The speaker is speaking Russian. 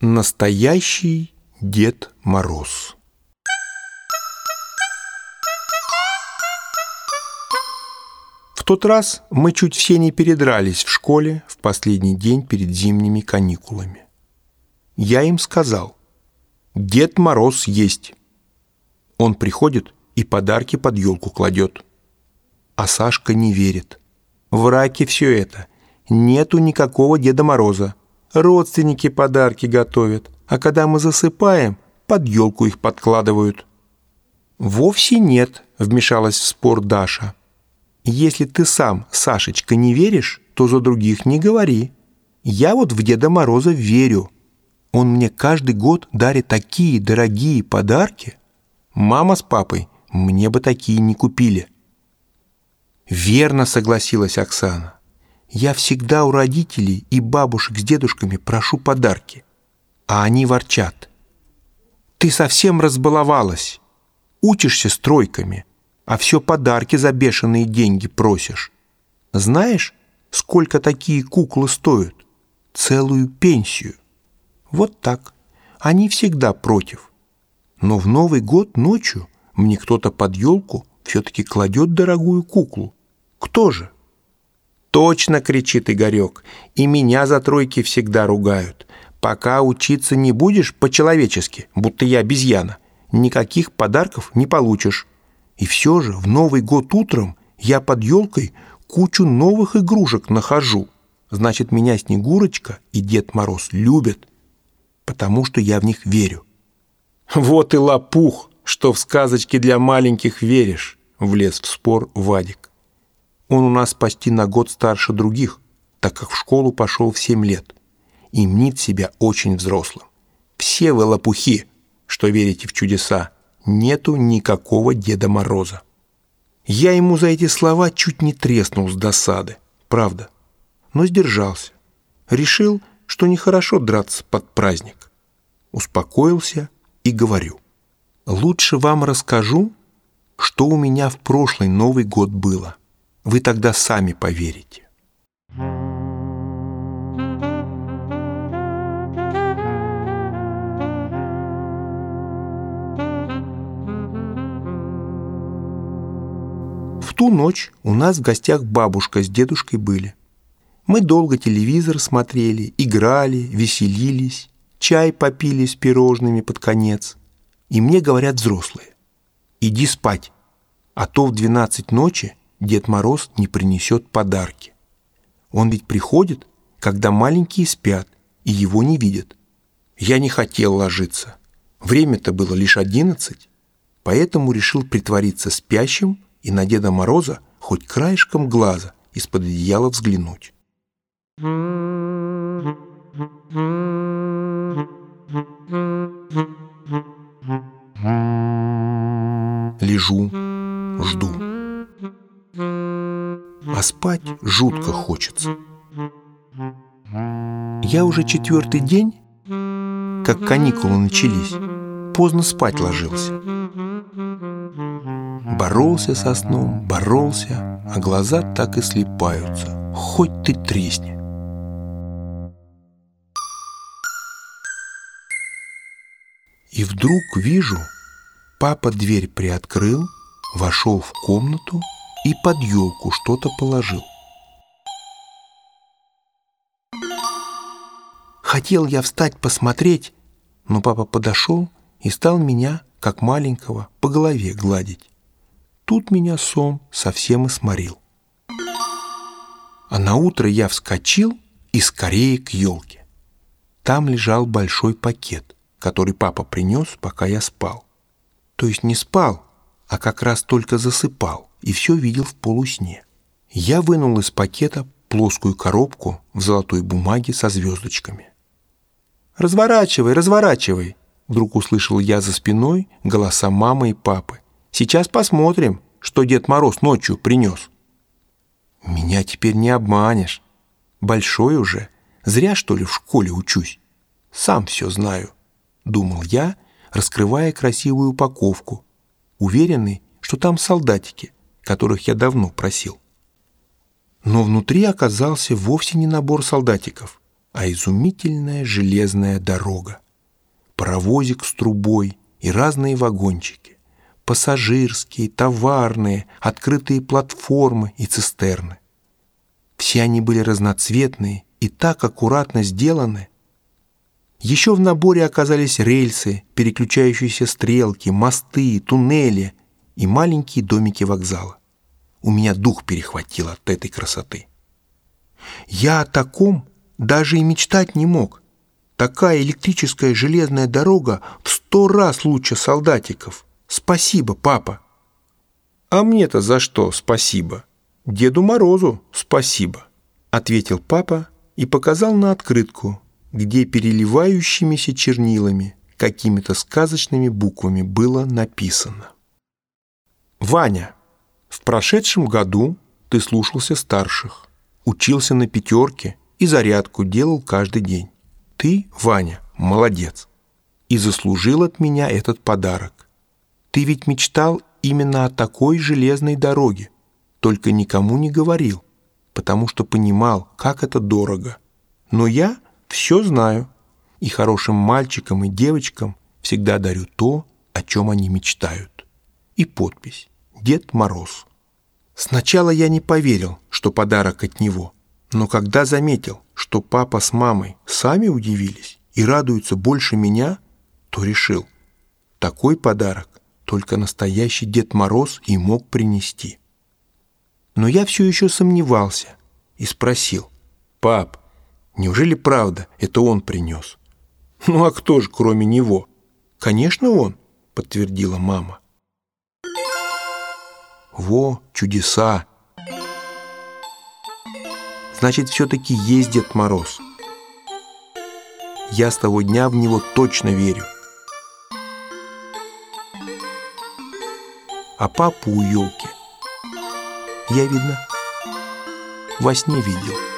Настоящий Дед Мороз В тот раз мы чуть все не передрались в школе в последний день перед зимними каникулами. Я им сказал, Дед Мороз есть. Он приходит и подарки под елку кладет. А Сашка не верит. В раке все это. Нету никакого Деда Мороза. Родственники подарки готовят, а когда мы засыпаем, под елку их подкладывают. «Вовсе нет», — вмешалась в спор Даша. «Если ты сам, Сашечка, не веришь, то за других не говори. Я вот в Деда Мороза верю. Он мне каждый год дарит такие дорогие подарки. Мама с папой мне бы такие не купили». «Верно», — согласилась Оксана. Я всегда у родителей и бабушек с дедушками прошу подарки. А они ворчат. Ты совсем разбаловалась. Учишься стройками, а все подарки за бешеные деньги просишь. Знаешь, сколько такие куклы стоят? Целую пенсию. Вот так. Они всегда против. Но в Новый год ночью мне кто-то под елку все-таки кладет дорогую куклу. Кто же? «Точно!» — кричит Игорек. «И меня за тройки всегда ругают. Пока учиться не будешь по-человечески, будто я обезьяна, никаких подарков не получишь. И все же в Новый год утром я под елкой кучу новых игрушек нахожу. Значит, меня Снегурочка и Дед Мороз любят, потому что я в них верю». «Вот и лопух, что в сказочки для маленьких веришь», — влез в спор Вадик. Он у нас почти на год старше других, так как в школу пошел в семь лет и мнит себя очень взрослым. Все вы лопухи, что верите в чудеса. Нету никакого Деда Мороза. Я ему за эти слова чуть не треснул с досады, правда, но сдержался. Решил, что нехорошо драться под праздник. Успокоился и говорю. Лучше вам расскажу, что у меня в прошлый Новый год было. Вы тогда сами поверите. В ту ночь у нас в гостях бабушка с дедушкой были. Мы долго телевизор смотрели, играли, веселились, чай попили с пирожными под конец. И мне говорят взрослые, иди спать, а то в 12 ночи Дед Мороз не принесет подарки. Он ведь приходит, когда маленькие спят и его не видят. Я не хотел ложиться. Время-то было лишь одиннадцать, поэтому решил притвориться спящим и на Деда Мороза хоть краешком глаза из-под одеяла взглянуть. Жутко хочется. Я уже четвертый день, как каникулы начались, поздно спать ложился. Боролся со сном, боролся, а глаза так и слепаются. Хоть ты тресни. И вдруг вижу, папа дверь приоткрыл, вошел в комнату и под елку что-то положил. Хотел я встать посмотреть, но папа подошел и стал меня, как маленького, по голове гладить. Тут меня сон совсем и сморил. А на утро я вскочил и скорее к елке. Там лежал большой пакет, который папа принес, пока я спал. То есть не спал, а как раз только засыпал и все видел в полусне. Я вынул из пакета плоскую коробку в золотой бумаге со звездочками. «Разворачивай, разворачивай!» Вдруг услышал я за спиной голоса мамы и папы. «Сейчас посмотрим, что Дед Мороз ночью принес». «Меня теперь не обманешь. Большой уже. Зря, что ли, в школе учусь. Сам все знаю», — думал я, раскрывая красивую упаковку, уверенный, что там солдатики, которых я давно просил. Но внутри оказался вовсе не набор солдатиков, а изумительная железная дорога. Паровозик с трубой и разные вагончики, пассажирские, товарные, открытые платформы и цистерны. Все они были разноцветные и так аккуратно сделаны. Еще в наборе оказались рельсы, переключающиеся стрелки, мосты, туннели и маленькие домики вокзала. У меня дух перехватил от этой красоты. Я о таком даже и мечтать не мог. Такая электрическая железная дорога в сто раз лучше солдатиков. Спасибо, папа. А мне-то за что спасибо? Деду Морозу спасибо, ответил папа и показал на открытку, где переливающимися чернилами, какими-то сказочными буквами было написано. Ваня, в прошедшем году ты слушался старших, учился на пятерке и зарядку делал каждый день. Ты, Ваня, молодец. И заслужил от меня этот подарок. Ты ведь мечтал именно о такой железной дороге, только никому не говорил, потому что понимал, как это дорого. Но я все знаю, и хорошим мальчикам и девочкам всегда дарю то, о чем они мечтают. И подпись Дед Мороз. Сначала я не поверил, что подарок от него, но когда заметил, что папа с мамой сами удивились и радуются больше меня, то решил, такой подарок только настоящий Дед Мороз и мог принести. Но я все еще сомневался и спросил, «Пап, неужели правда это он принес?» «Ну а кто же, кроме него?» «Конечно он», — подтвердила мама. Во, чудеса! Значит, все-таки есть Дед Мороз. Я с того дня в него точно верю. А папу у елки я, видно, во сне видел.